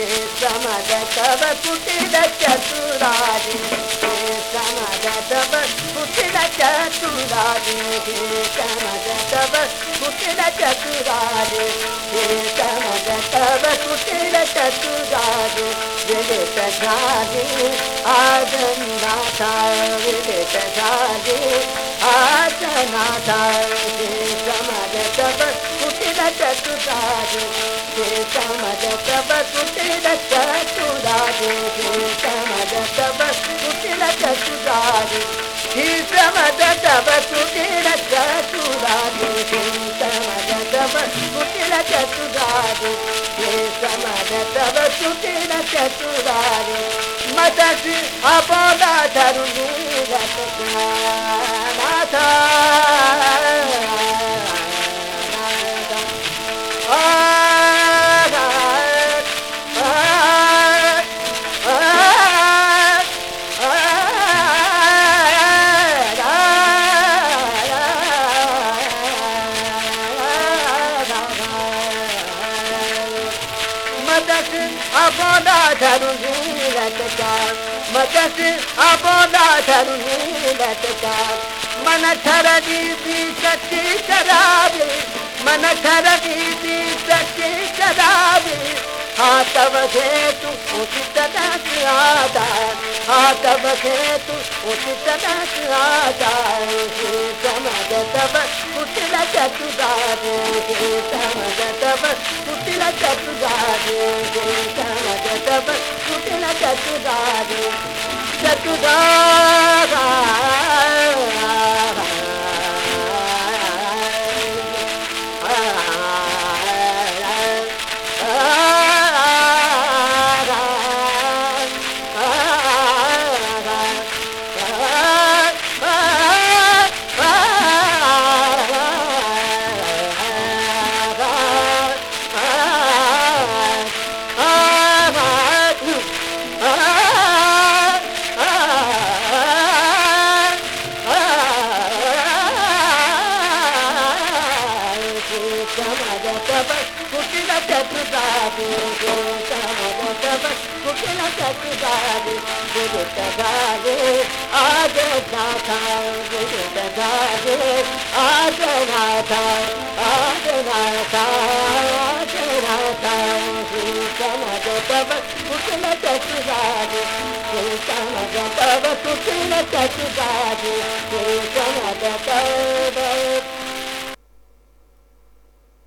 ರಾಜೇ ಸಮದ ತವ ಪುಟಿದ ಚತುರಾಜಿ ಸಮದ ತವ ಪುಟಿದ ಚತುರಾಜಿ ಸಮದ ತವ ಪುಟಿದ ಚತುರಾಜಿ ಸಮದ ತವ ಪುಟಿದ ಚತುರಾಜಿ ವಿದಿತ ಗಾದಿ ಆದನಾಥ ವಿದಿತ ಗಾದಿ ಆದನಾಥ నటకురాజు సమజ ప్రభ కుటిల చతురాజు సమజ ప్రభ కుటిల చతురాజు సమజ ప్రభ కుటిల చతురాజు సమజ ప్రభ కుటిల చతురాజు సమజ ప్రభ కుటిల చతురాజు మత అపోదా ధరుణీ రస मदस अबोला धरुनी लटका मदस अबोला धरुनी लटका मन धरनी दी सच्ची शराबी मन धरनी दी सच्ची शराबी हाँ तब से तू उसी तरह से आता हाँ तब से तू उसी तरह आता तब कुटिला चतुदार समझ तब कुटिला चतुदार चतुदार चतुदार quer cuidado, vou dar uma porque não quer cuidado, vou pegado, a Deus mata, vou pegado, a Deus mata, a Deus mata, a Deus mata, vou dar uma porque não quer cuidado, vou dar uma porque não quer cuidado, vou dar uma